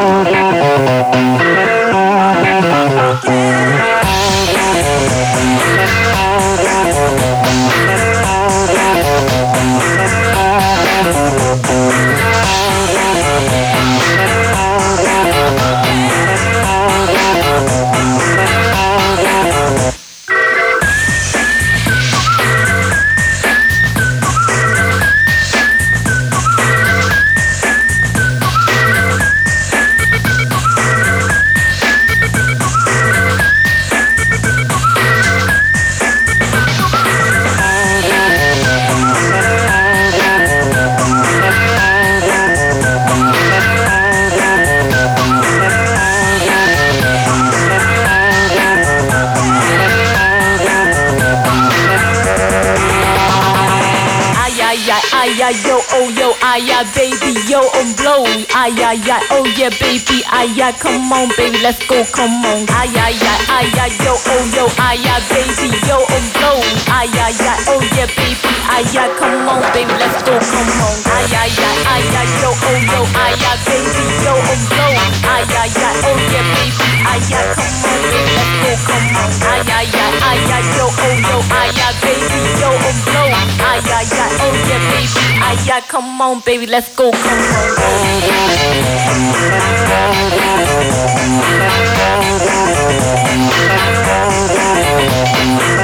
Oh, yeah baby, ay ay, come on baby, let's go, come on, ay ay ay, ay ay yo, oh yo, ay ay baby, yo on blow, ay ay ay, oh yeah baby, ay ay, come on baby, let's go, come on, ay ay ay, ay ay yo, oh yo, ay ay baby, yo on blow, ay ay ay, oh yeah baby, ay ay, come on baby, let's go, come on, ay ay ay, ay ay yo, oh yo, ay ay baby, yo on blow, yeah, yeah, yeah. Oh yeah, baby, ah yeah. Come on, baby, let's go. Come on. Baby.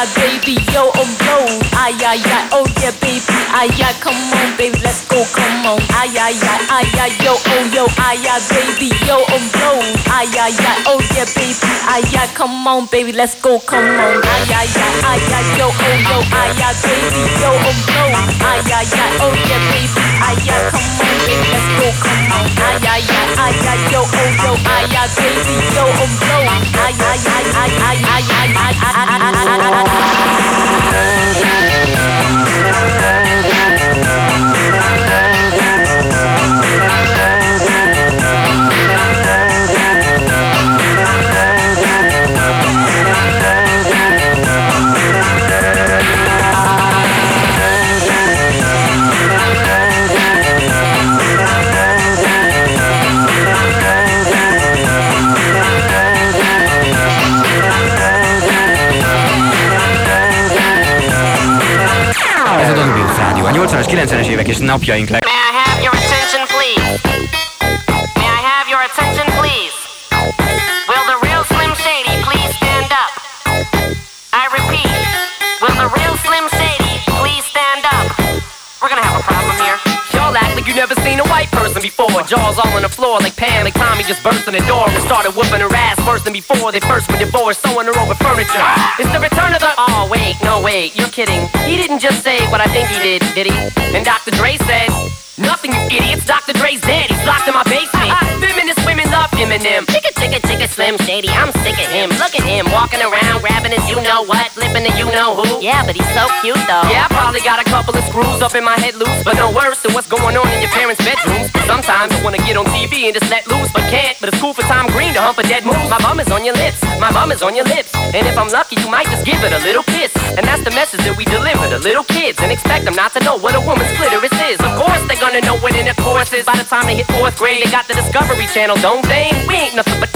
Ay baby yo on blow ay ay ay oh yeah baby ay ay come on baby let's go come on ay ay ay ay ay yo oh yo ay ay baby yo on blow ay ay ay oh yeah baby ay ay come on baby let's go come on ay ay ay ay ay yo oh yo ay ay baby yo on blow ay ay ay oh yeah baby ay ay come on baby let's go come on ay ay ay ay ay yo oh yo ay ay baby yo on blow ay ay ay I, I, I, 90-es évek és. May I have your attention, please? May I have your attention, please? Will the real Slim Shady please stand up? I repeat, will the real Slim Shady please stand up? We're gonna have a problem here. Y'all act like you never seen a white person before. Jaws all on the floor like Pam, like Tommy just burst in the door and started whooping her ass worse than before. They first were divorced, sewing her over furniture. It's the return of the. Oh wait, no wait, you're kidding. He didn't just say what I think he did, did he? And Dr. Dre said. Nothing, you idiots. Dr. Dre's dead. He's locked in my basement. Feminist women love Eminem. Slim Shady. I'm sick of him. Look at him walking around, grabbing his you know what, flipping the you know who. Yeah, but he's so cute though. Yeah, I probably got a couple of screws up in my head loose, but no worse than what's going on in your parents' bedrooms. Sometimes I wanna get on TV and just let loose, but can't. But it's cool for Tom Green to hump a dead moose. My bum is on your lips, my bum is on your lips. And if I'm lucky, you might just give it a little kiss. And that's the message that we deliver to little kids and expect them not to know what a woman's clitoris is. Of course, they're gonna know what intercourse is. By the time they hit fourth grade, they got the Discovery Channel, don't they? We ain't nothing but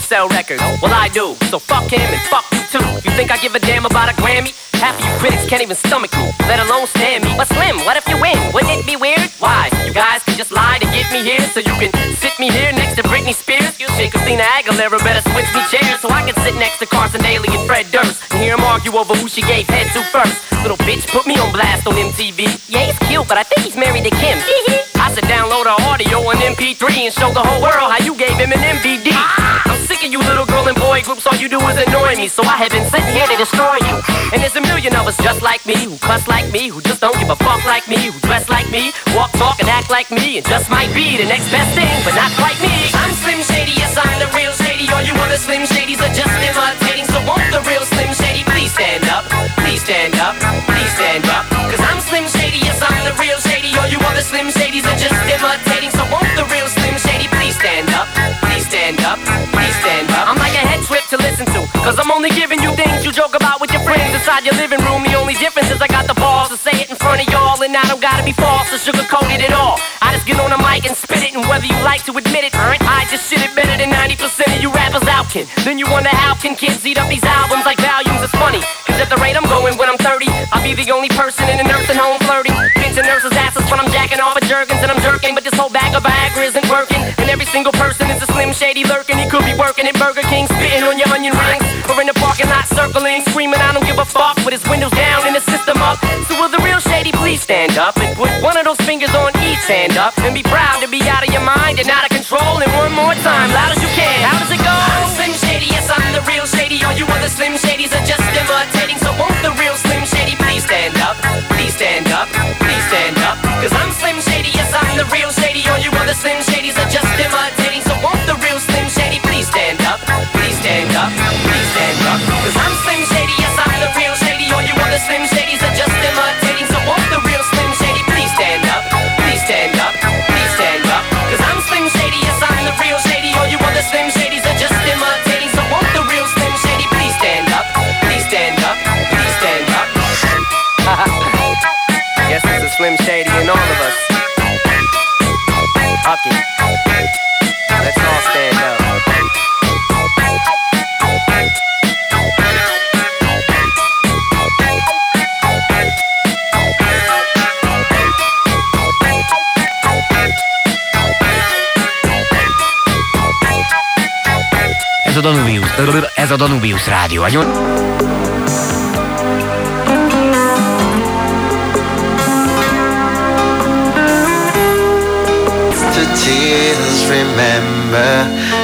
sell records. Well, I do. So fuck him and fuck you too. You think I give a damn about a Grammy? Half of you critics can't even stomach me, let alone stand me. But Slim, what if you win? Wouldn't it be weird? Why? You guys can just lie to get me here, so you can sit me here next to Britney Spears. Shit, Christina Aguilera better switch me chairs so I can sit next to Carson Daly and Fred Durst and hear them argue over who she gave head to first. Little bitch put me on blast on MTV. Yeah, he's cute, but I think he's married to Kim. I said download her audio on MP3 and show the whole world how you gave Eminem VD. Sick ah! Of you little girl and boy groups, all you do is annoy me. So I have been sitting here to destroy you. And there's a million of us just like me, who cuss like me, who just don't give a fuck like me, who dress like me, walk, talk, and act like me, and just might be the next best thing, but not be false or sugarcoated at all. I just get on the mic and spit it, and whether you like to admit it, I just shit it better than 90% of you rappers out, kid. Then you wonder how can kids eat up these albums like volumes? It's funny, cause at the rate I'm going when I'm 30, I'll be the only person in a nursing home flirting. Pinching nurses' asses when I'm jacking off of Jergens and I'm jerking, but this whole bag of Viagra isn't working. And every single person is a slim shady lurking. He could be working at Burger King, spitting on your onion rings, or in the parking lot circling, screaming, I don't give a fuck, with his windows down and his stand up and put one of those fingers on each hand up and be proud to be out of your mind and out of control. And one more time, loud as you can. How does it go? I'm Slim Shady, yes, I'm the real Shady. All you other Slim Shadys are just imitating. So won't the real Slim Shady please stand up? Please stand up, please stand up. Cause I'm Slim Shady, yes, I'm the real Shady. All you other Slim Shadys Slim Shady in all of us. Let's all stand up. Ez a Danubius, ez a Danubius rádió. Tears. Remember,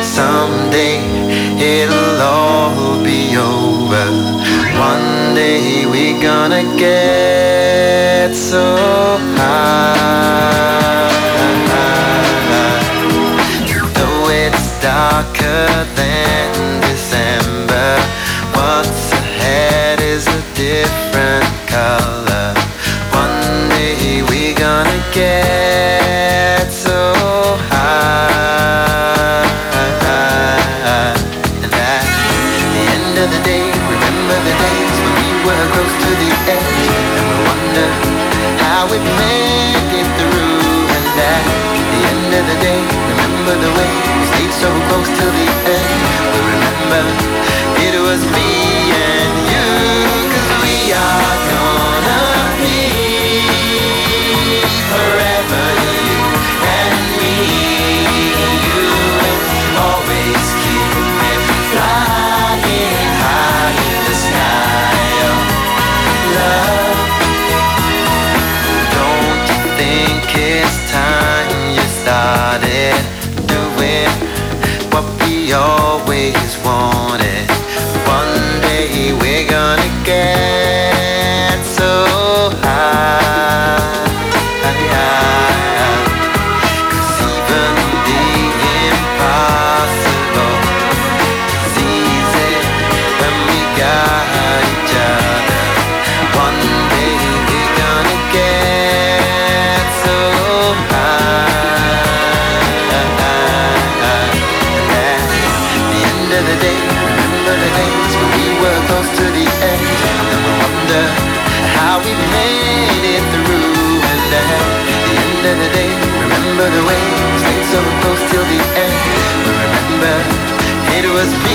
someday it'll all be over. One day we're gonna get so high. Though it's darker than remember the days when we were close to the edge, and we wonder how we made it through. And at the end of the day, remember the way we stayed so close till the end. We remember it was me and you, 'cause we are gonna started doing what we always wanted? Remember the way stayed so close till the end. We remember it was me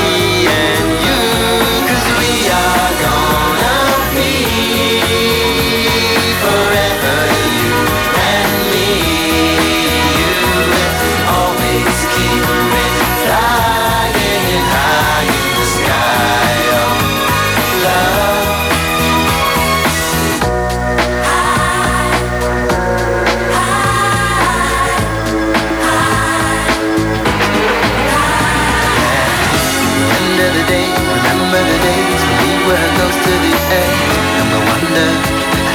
wonder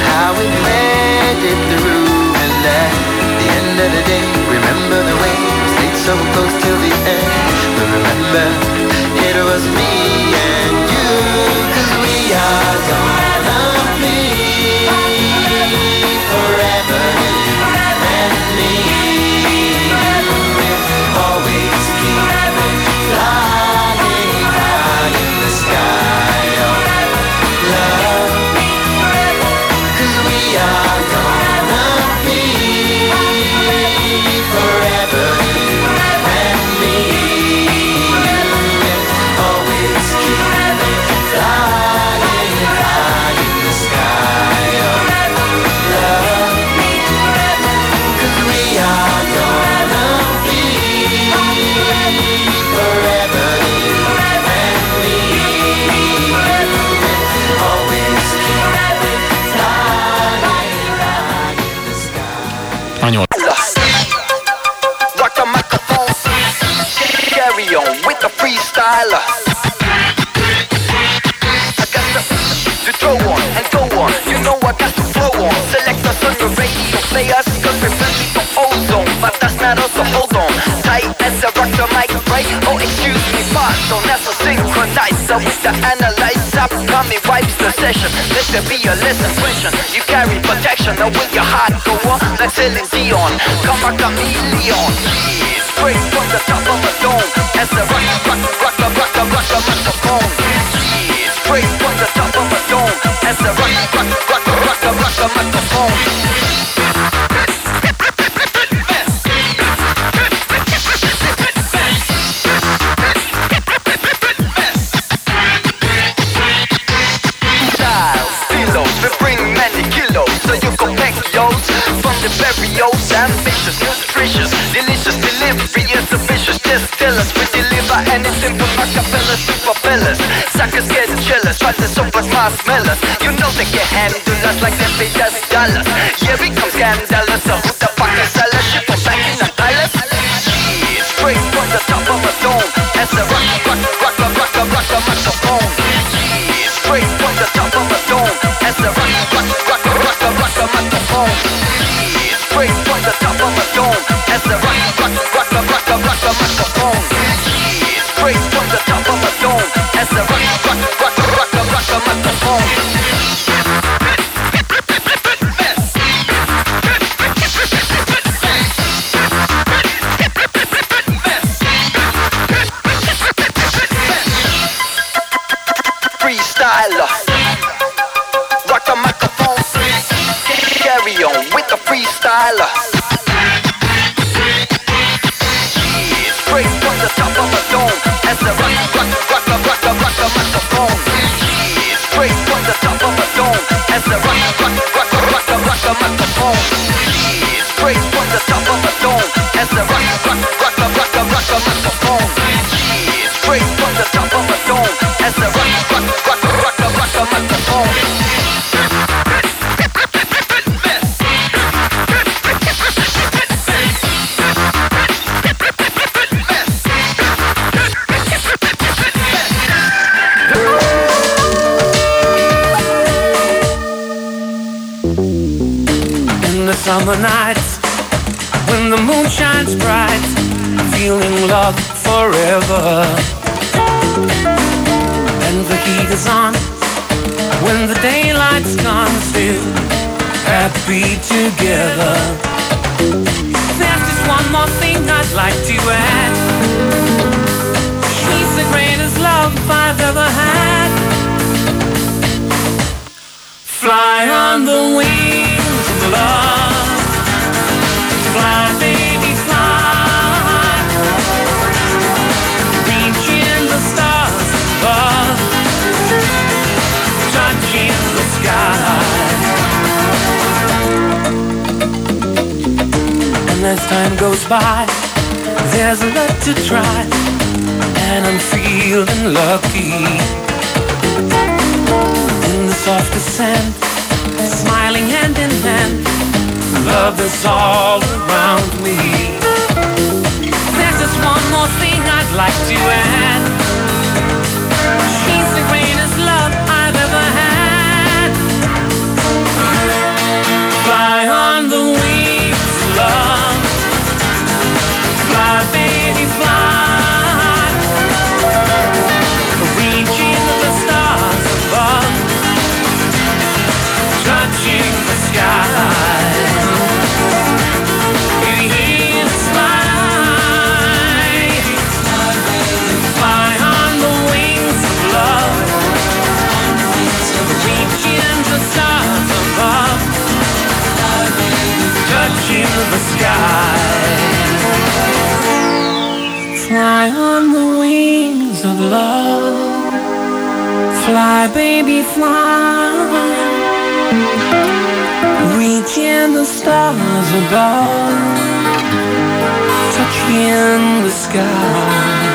how we made it through. And at the end of the day, remember the way we stayed so close till the end. We remember it was me and you, 'cause we are wipes session. Let there be a lesson question. You carry protection, now will your heart go on? Like Celine Dion, come a chameleon. Straight from the top of a dome. As the rock, rock, rock, rock, rock, rock, rock, microphone. Straight from the top of a dome. As the rock, rock, rock, rock, rock, rock, rock, propellers. Suckers get jealous, try to soap like marshmallows. You know they can handle us like they pay us dollars. Yeah, we come scandalous, so who summer nights, when the moon shines bright, feeling love forever. And the heat is on, when the daylight's gone, still happy together. There's just one more thing I'd like to add. She's the greatest love I've ever had. Fly on the wings of love. As time goes by, there's a lot to try. And I'm feeling lucky in the softest sand, smiling hand in hand. Love is all around me. There's just one more thing I'd like to add. She's the greatest the sky. Fly on the wings of love. Fly, baby, fly. Reaching the stars above. Touching the sky.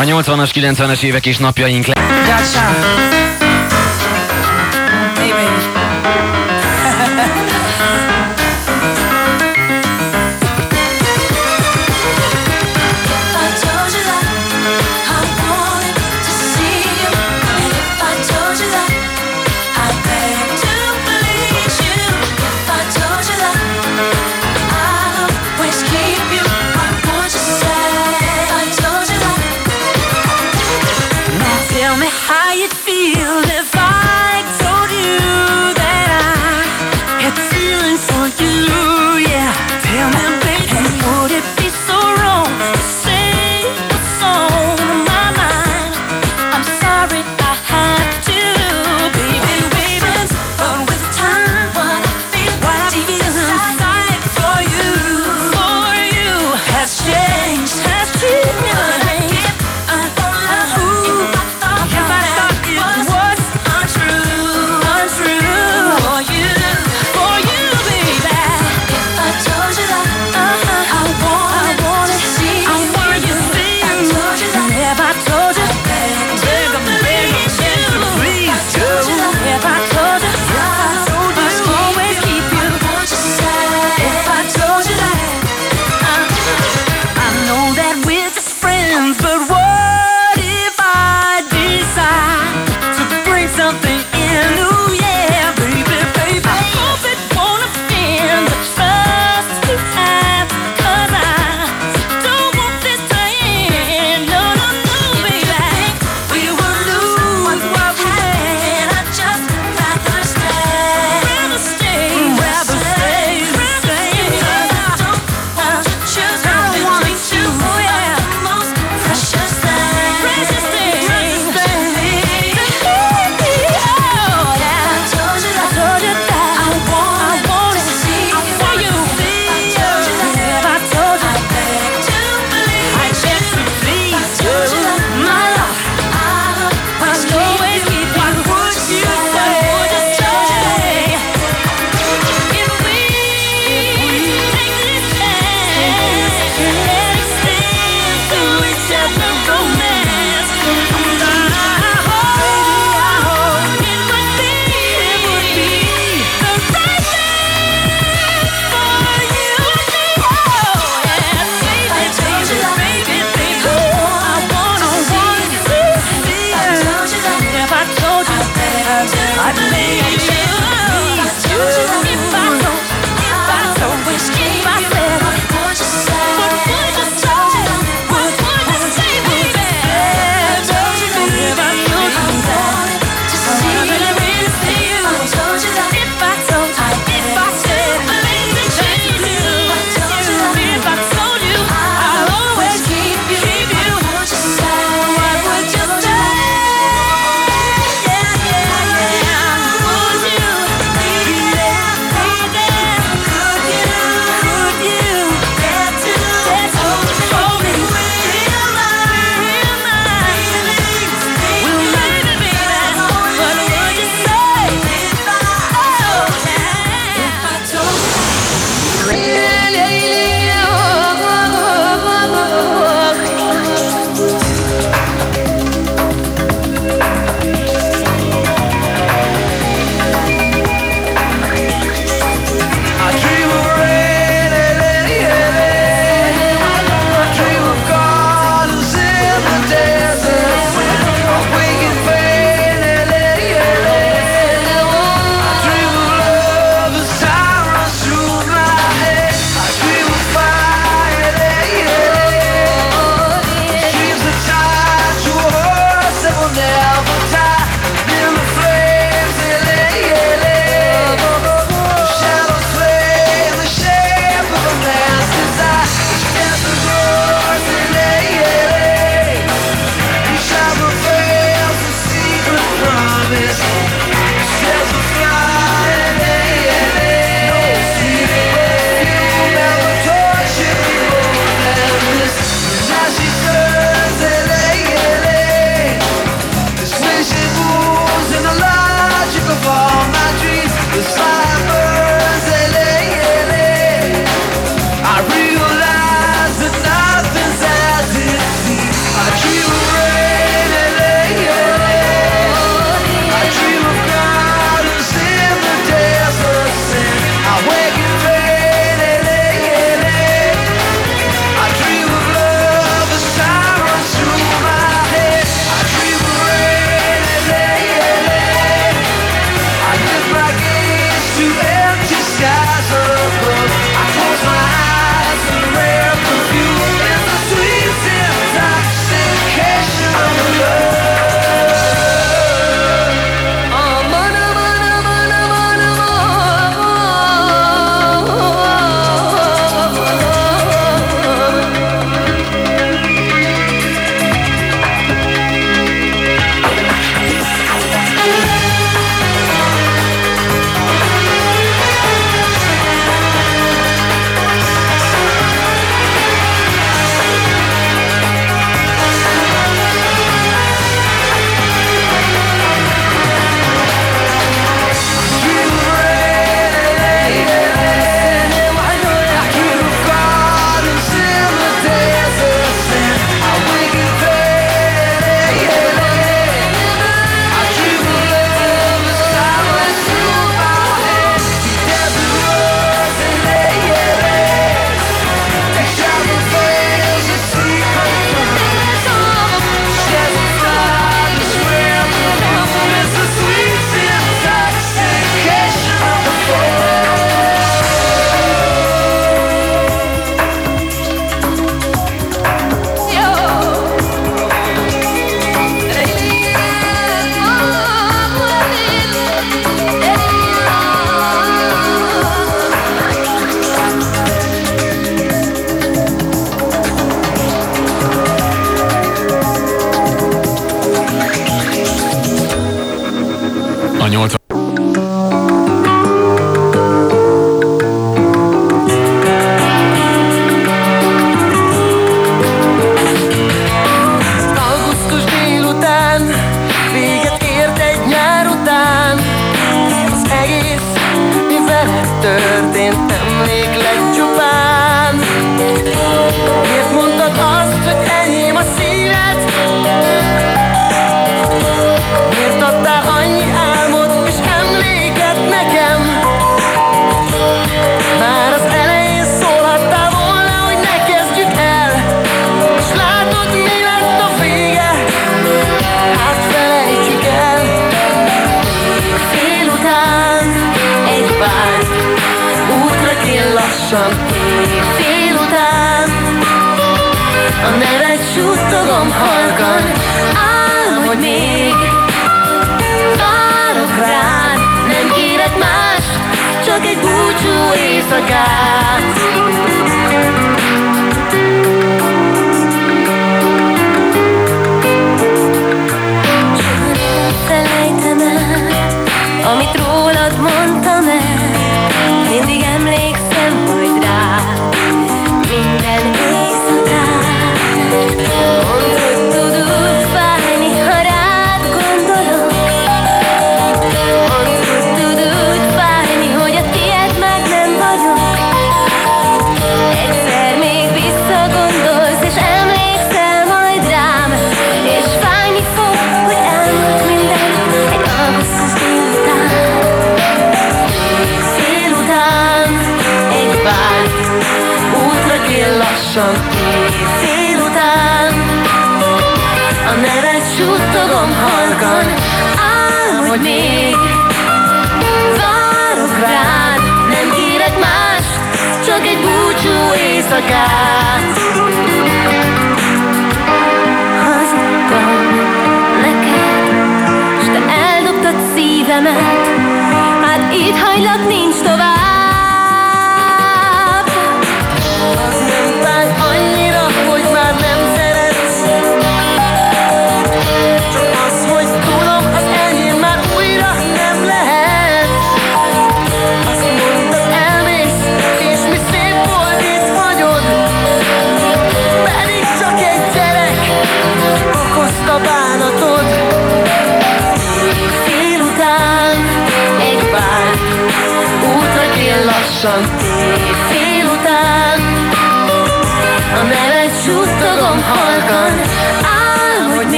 A 80-as, 90-es évek és napjaink le...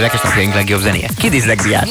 énekes napjainknak legjobb zenéje. Kidizlexiás.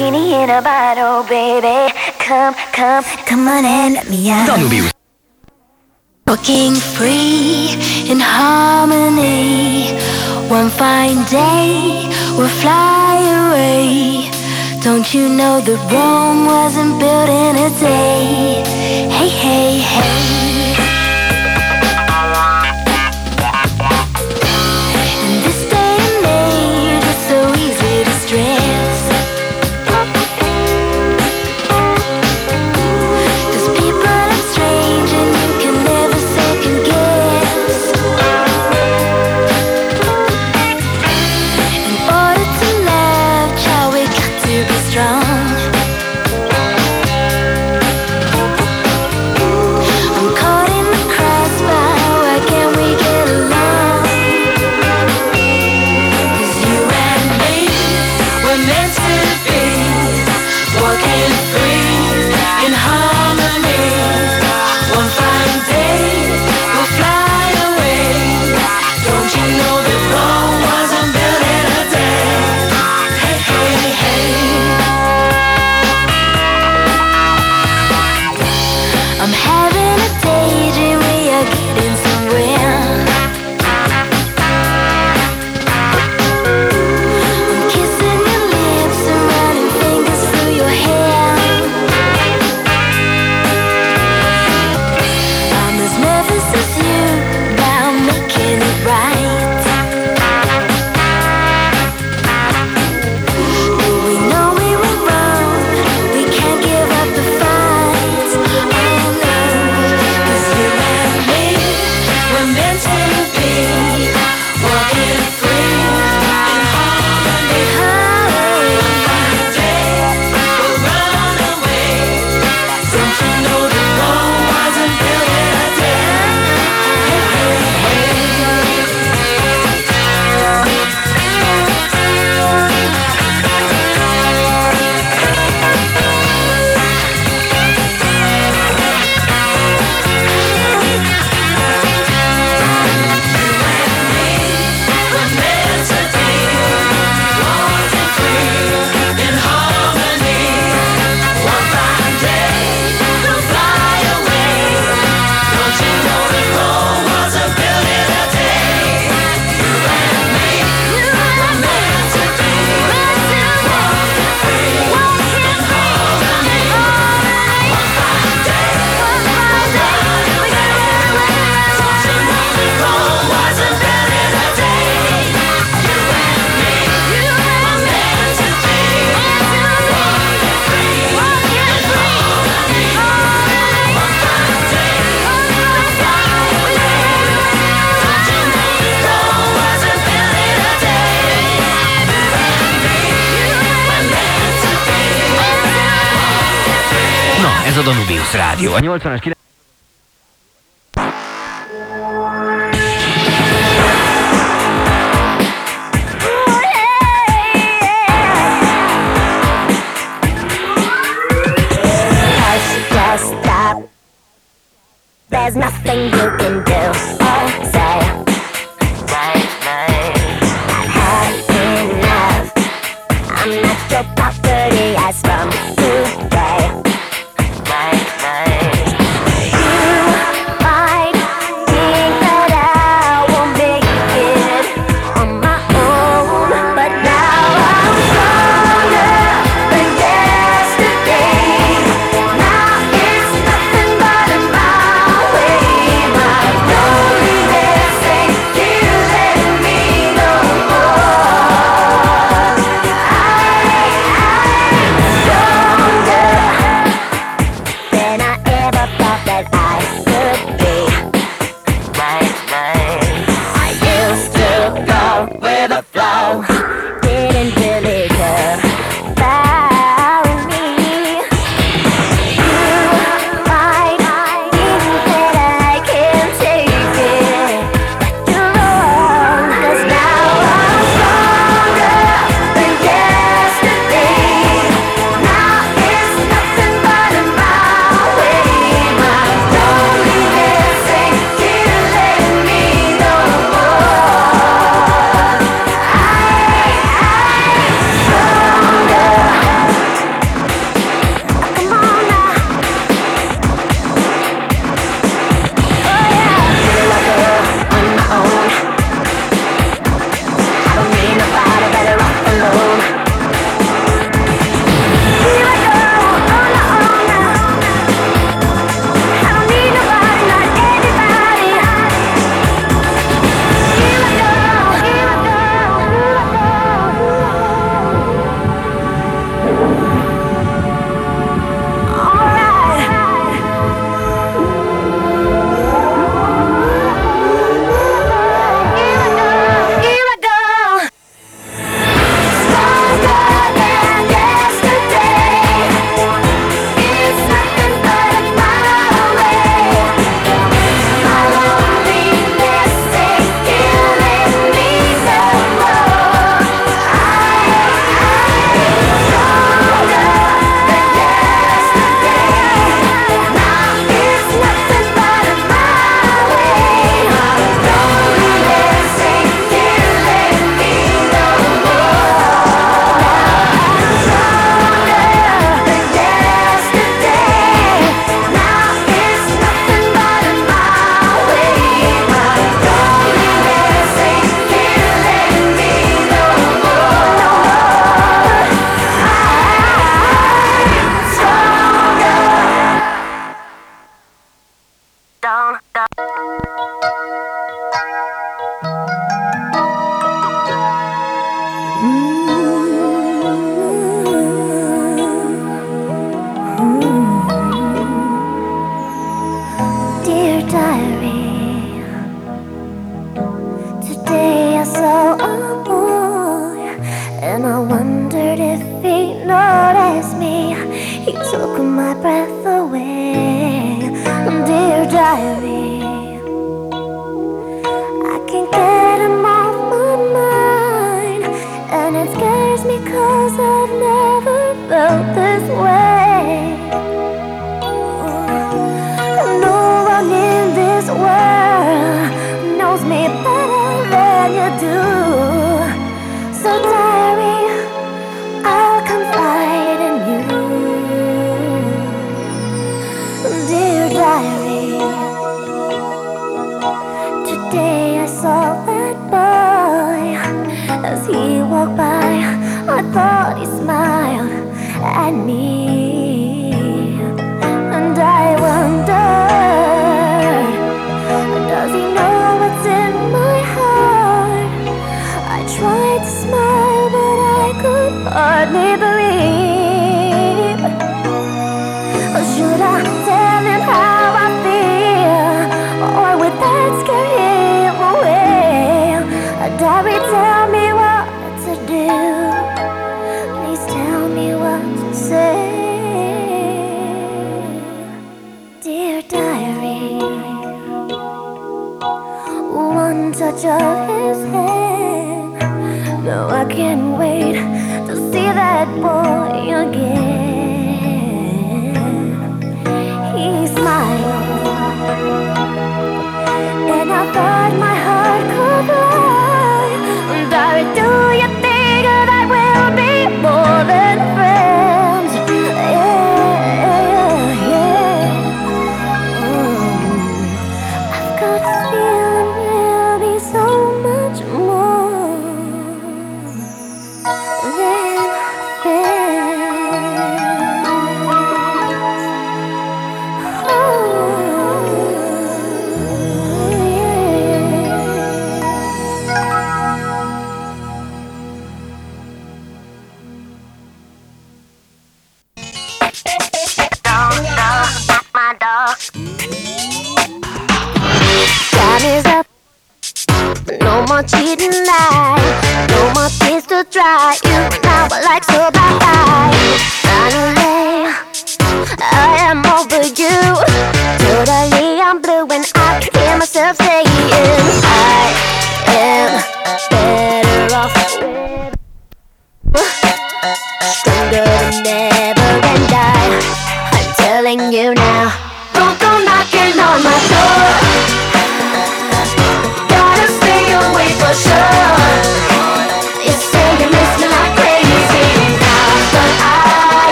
martini in a bottle, baby. Come, come, come on and let me out. Walking free in harmony. One fine day we'll fly away. Don't you know that Rome wasn't built in a day? Hey, hey, hey. a Danubius Rádió. A 80-as 9... There's nothing you can do or say. I've had enough. I'm not your property. I sprung through.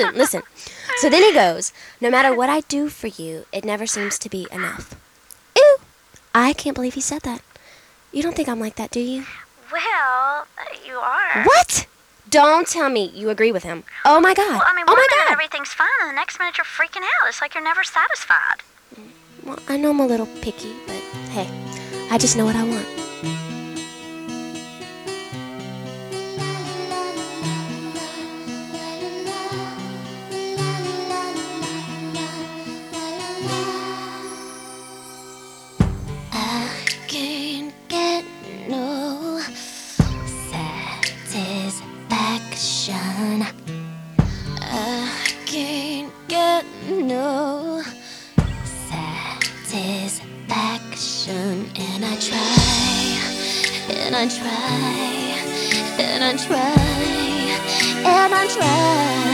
listen, listen. So then he goes, No matter what I do for you, it never seems to be enough. Ew! I can't believe he said that. You don't think I'm like that, do you? Well, you are. What? Don't tell me you agree with him. Oh my god. Well, I mean, oh my god. everything's fine, and the next minute you're freaking out. It's like you're never satisfied. Well, I know I'm a little picky, but hey, I just know what I want. no satisfaction. I can't get no satisfaction, and I try, and I try, and I try, and I try.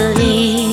Desperately.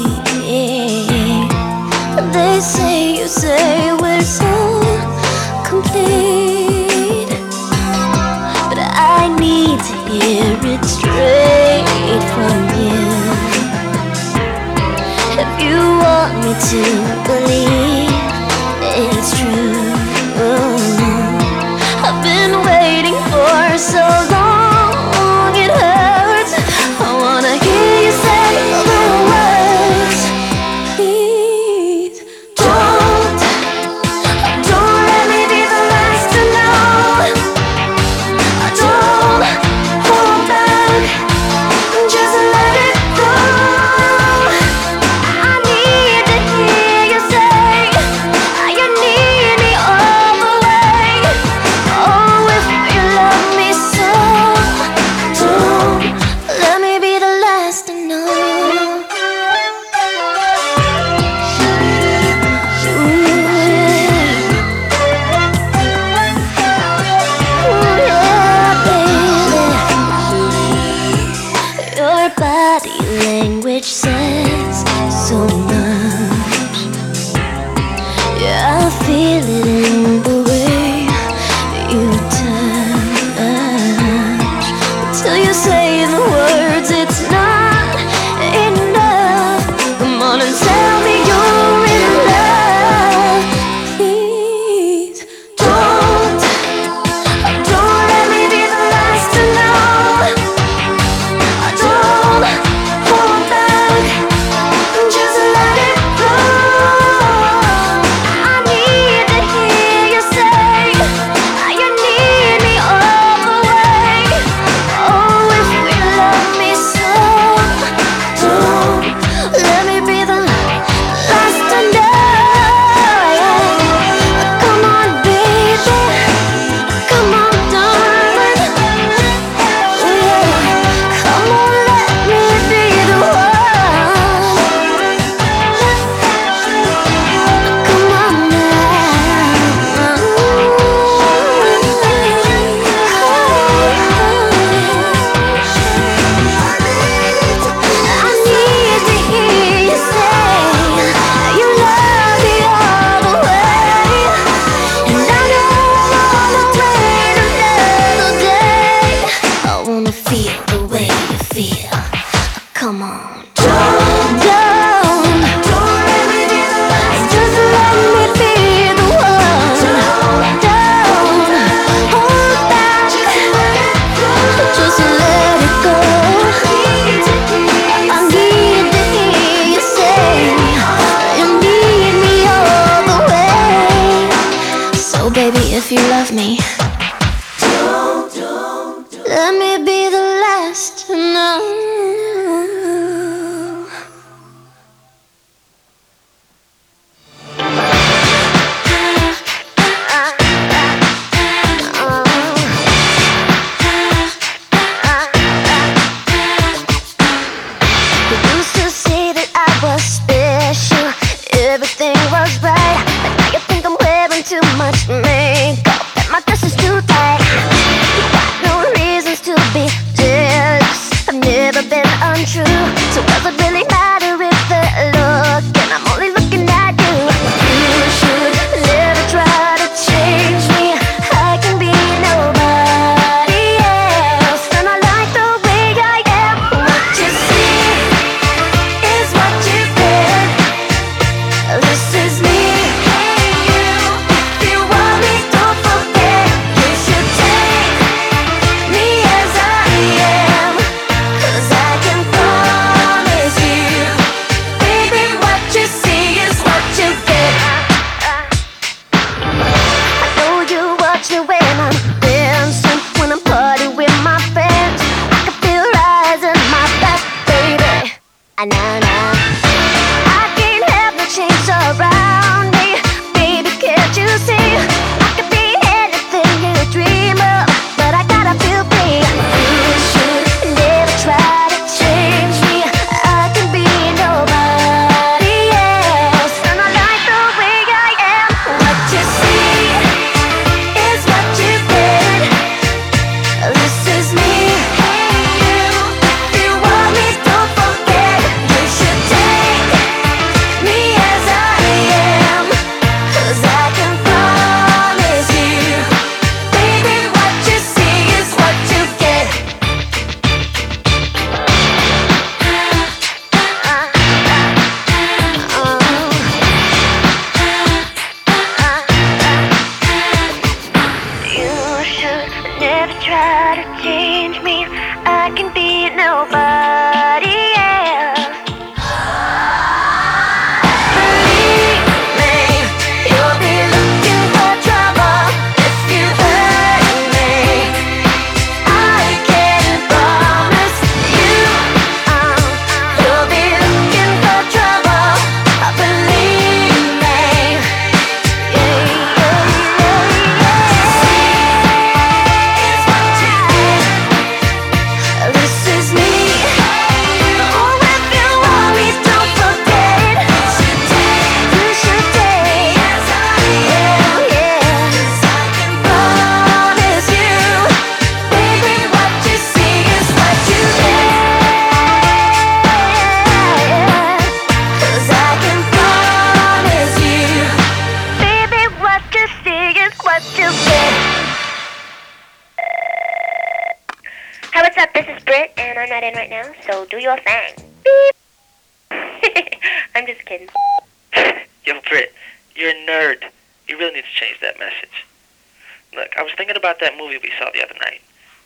Movie we saw the other night.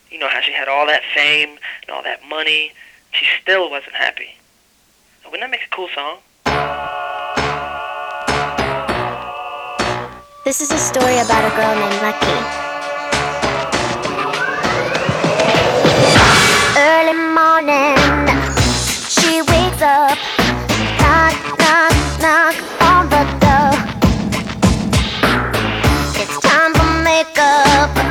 You know how she had all that fame and all that money. She still wasn't happy. Wouldn't that make a cool song? This is a story about a girl named Lucky. Early morning, she wakes up, knock, knock, knock on the door. It's time for makeup,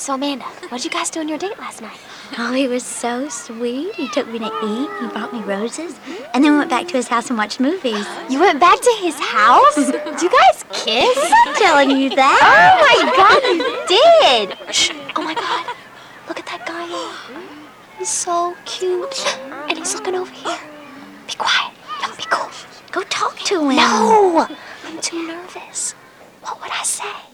So, Amanda, what did you guys do on your date last night? Oh, he was so sweet. He took me to eat, he brought me roses, and then we went back to his house and watched movies. You went back to his house? did you guys kiss? I'm telling you that. Oh my god, you did! Shh. Oh my god, look at that guy. He's so cute. And he's looking over here. Be quiet. Don't be cool. Go talk to him. No! I'm too nervous. What would I say?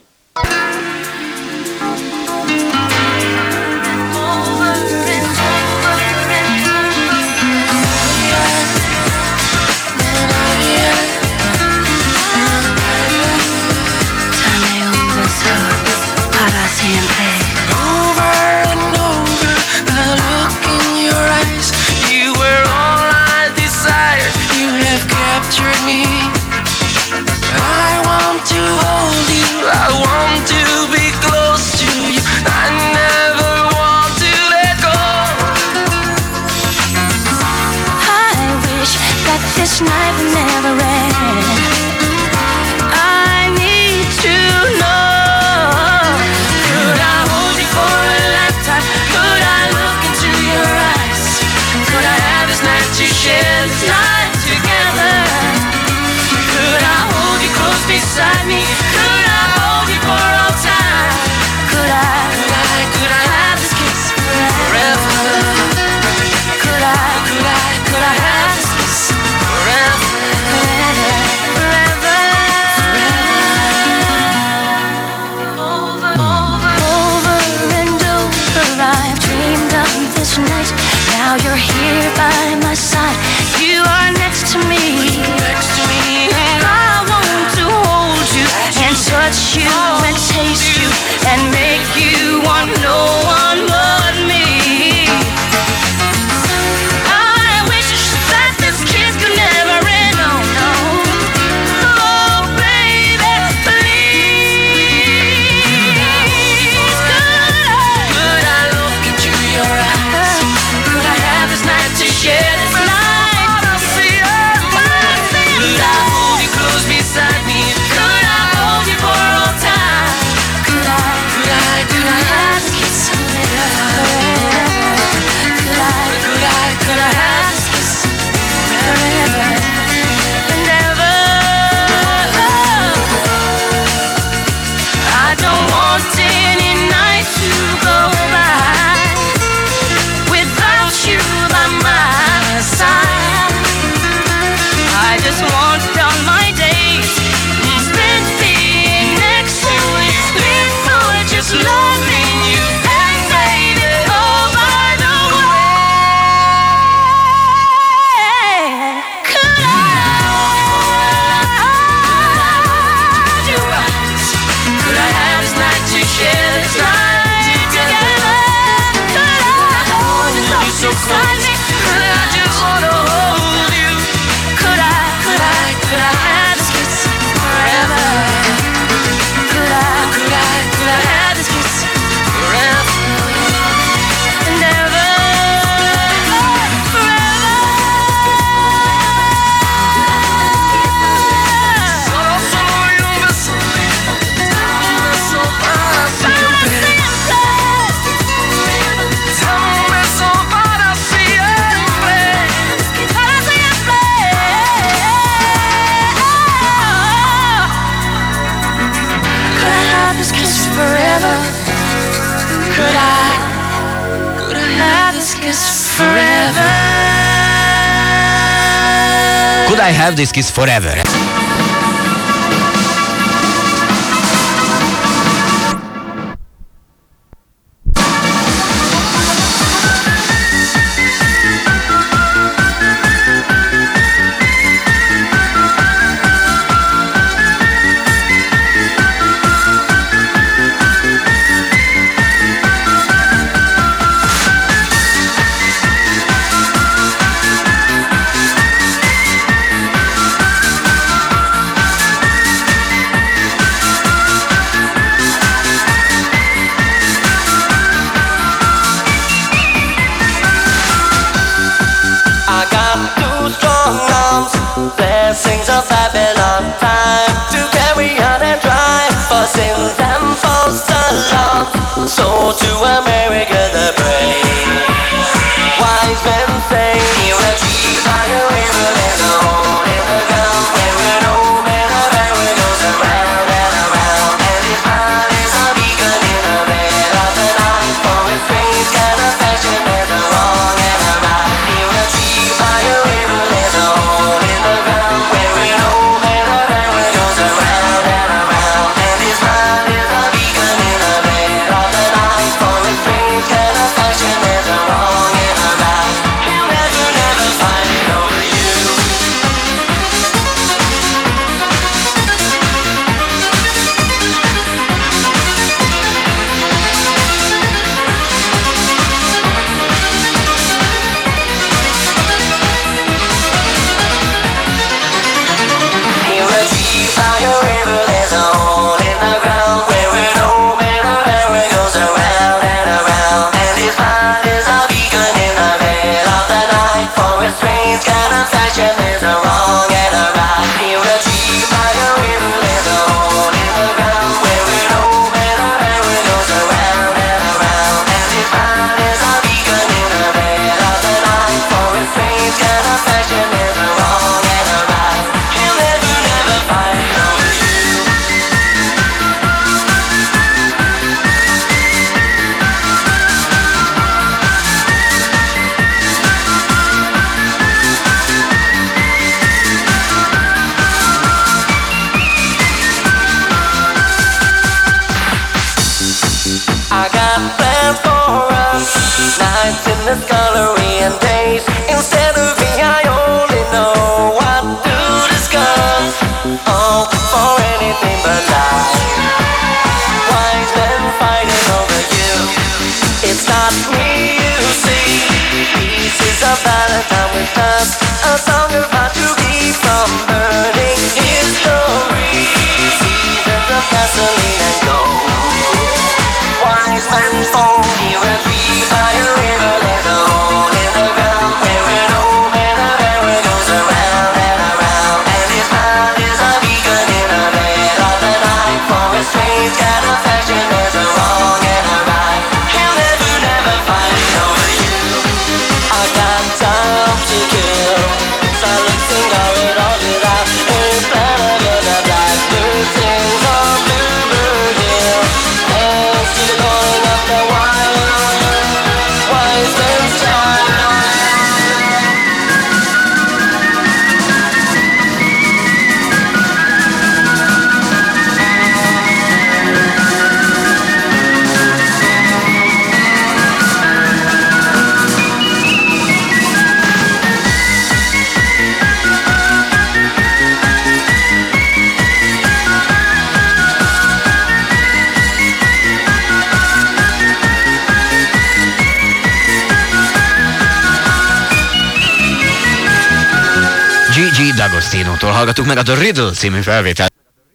This kiss forever? lagat upp med ett riddle till min förvit.